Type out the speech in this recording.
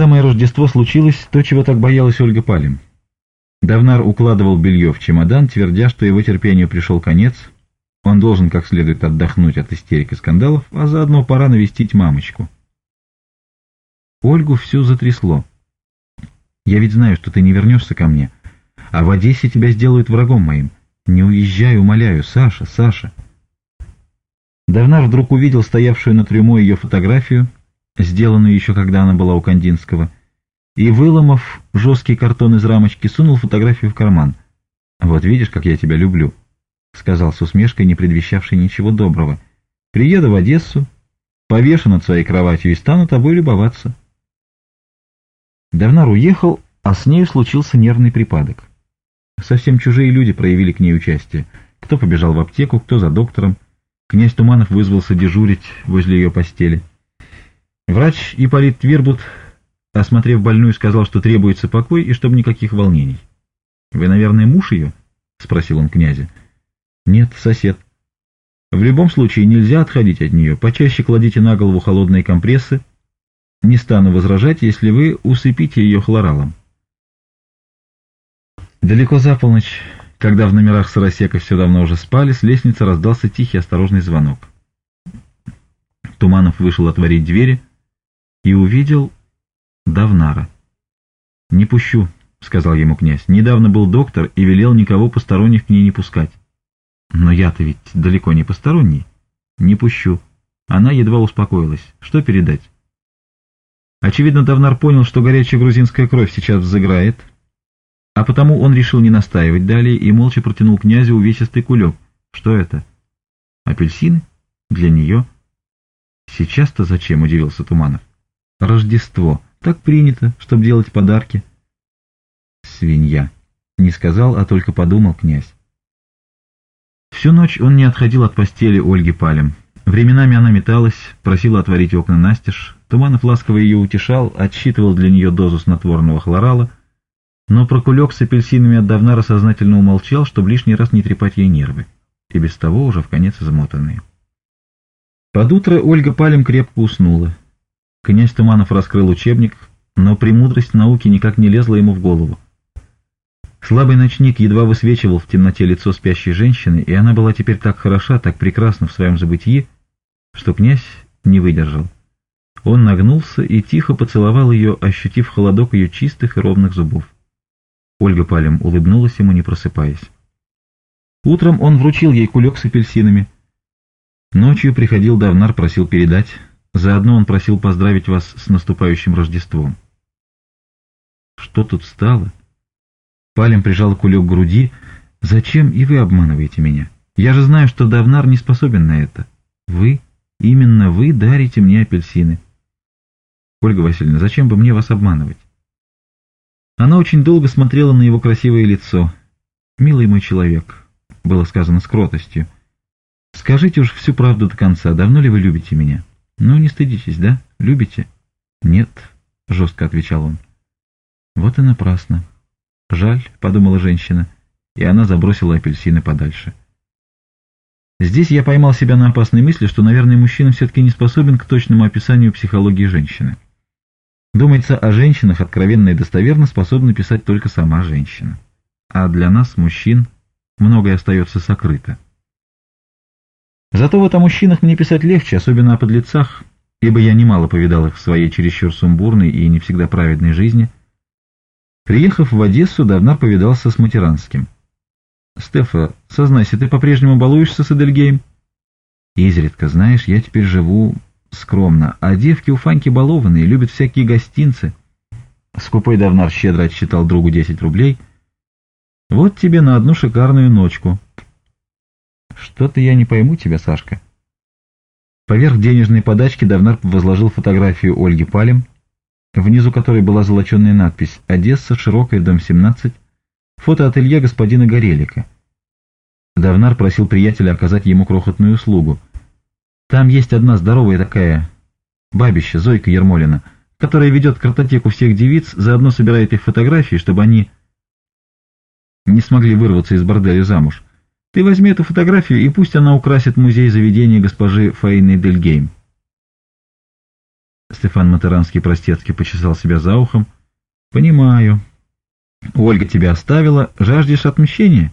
самое Рождество случилось то, чего так боялась Ольга Палим. Давнар укладывал белье в чемодан, твердя, что его терпению пришел конец. Он должен как следует отдохнуть от истерик и скандалов, а заодно пора навестить мамочку. Ольгу все затрясло. «Я ведь знаю, что ты не вернешься ко мне, а в Одессе тебя сделают врагом моим. Не уезжай, умоляю, Саша, Саша!» Давнар вдруг увидел стоявшую на трюмо ее фотографию — сделанную еще когда она была у Кандинского, и, выломав жесткий картон из рамочки, сунул фотографию в карман. «Вот видишь, как я тебя люблю», — сказал с усмешкой, не предвещавшей ничего доброго. «Приеду в Одессу, повешу над своей кроватью и стану тобой любоваться». Давнар уехал, а с нею случился нервный припадок. Совсем чужие люди проявили к ней участие. Кто побежал в аптеку, кто за доктором. Князь Туманов вызвался дежурить возле ее постели. Врач Ипполит Твирбут, осмотрев больную, сказал, что требуется покой и чтобы никаких волнений. «Вы, наверное, муж ее?» — спросил он князя. «Нет, сосед». «В любом случае нельзя отходить от нее. Почаще кладите на голову холодные компрессы. Не стану возражать, если вы усыпите ее хлоралом». Далеко за полночь, когда в номерах Сарасека все давно уже спали, с лестницы раздался тихий осторожный звонок. Туманов вышел отворить двери — и увидел Давнара. «Не пущу», — сказал ему князь. «Недавно был доктор и велел никого посторонних к ней не пускать». «Но я-то ведь далеко не посторонний». «Не пущу». Она едва успокоилась. «Что передать?» Очевидно, Давнар понял, что горячая грузинская кровь сейчас взыграет, а потому он решил не настаивать далее и молча протянул князю увесистый кулек. «Что это?» «Апельсины? Для нее?» «Сейчас-то зачем?» — удивился Туманов. Рождество. Так принято, чтобы делать подарки. Свинья. Не сказал, а только подумал князь. Всю ночь он не отходил от постели Ольги Палем. Временами она металась, просила отворить окна настежь. Туманов ласково ее утешал, отсчитывал для нее дозу снотворного хлорала, но про кулек с апельсинами отдавна рассознательно умолчал, чтобы лишний раз не трепать ей нервы, и без того уже в конец измотанные. Под утро Ольга Палем крепко уснула. Князь Туманов раскрыл учебник, но премудрость науки никак не лезла ему в голову. Слабый ночник едва высвечивал в темноте лицо спящей женщины, и она была теперь так хороша, так прекрасна в своем забытии, что князь не выдержал. Он нагнулся и тихо поцеловал ее, ощутив холодок ее чистых и ровных зубов. Ольга Палем улыбнулась ему, не просыпаясь. Утром он вручил ей кулек с апельсинами. Ночью приходил Давнар, просил передать, Заодно он просил поздравить вас с наступающим Рождеством. Что тут стало? Палем прижал кулек к груди. Зачем и вы обманываете меня? Я же знаю, что Давнар не способен на это. Вы, именно вы дарите мне апельсины. Ольга Васильевна, зачем бы мне вас обманывать? Она очень долго смотрела на его красивое лицо. «Милый мой человек», — было сказано с кротостью, — «скажите уж всю правду до конца, давно ли вы любите меня?» Ну, не стыдитесь, да? Любите? Нет, жестко отвечал он. Вот и напрасно. Жаль, подумала женщина, и она забросила апельсины подальше. Здесь я поймал себя на опасной мысли, что, наверное, мужчина все-таки не способен к точному описанию психологии женщины. Думается, о женщинах откровенно и достоверно способна писать только сама женщина. А для нас, мужчин, многое остается сокрыто. Зато вот о мужчинах мне писать легче, особенно о подлецах, ибо я немало повидал их в своей чересчур сумбурной и не всегда праведной жизни. Приехав в Одессу, давно повидался с Матеранским. «Стефа, сознайся, ты по-прежнему балуешься с Эдельгеем?» «Изредка, знаешь, я теперь живу скромно, а девки у Фаньки балованные, любят всякие гостинцы». Скупой давно щедро отсчитал другу 10 рублей. «Вот тебе на одну шикарную ночку», что-то я не пойму тебя, Сашка. Поверх денежной подачки Давнар возложил фотографию Ольги Палем, внизу которой была золоченная надпись «Одесса, Широкая, дом 17», Фото фотоателье господина Горелика. Давнар просил приятеля оказать ему крохотную услугу. Там есть одна здоровая такая бабища, Зойка Ермолина, которая ведет картотеку всех девиц, заодно собирает их фотографии, чтобы они не смогли вырваться из борделя замуж. Ты возьми эту фотографию, и пусть она украсит музей заведения госпожи Фаины Дельгейм. Стефан Матеранский простецки почесал себя за ухом. «Понимаю. Ольга тебя оставила. Жаждешь отмщения?»